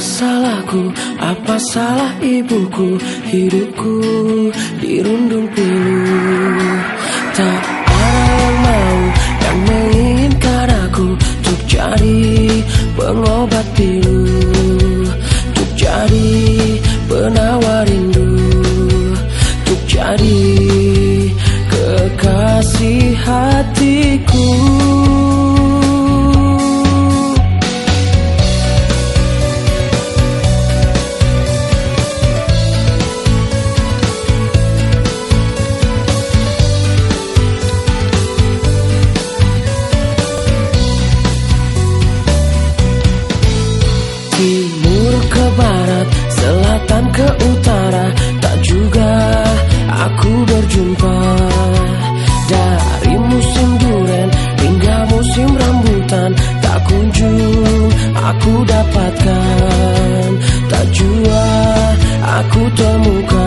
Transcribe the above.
salahku, apa salah ibuku? Hidupku dirundung pilu. Tak ada yang mau yang menginginkan aku Untuk jadi pengobat pilu. Untuk jadi penawar rindu. Untuk jadi kekasih hatiku aku dapatkan. Tak jua aku temukan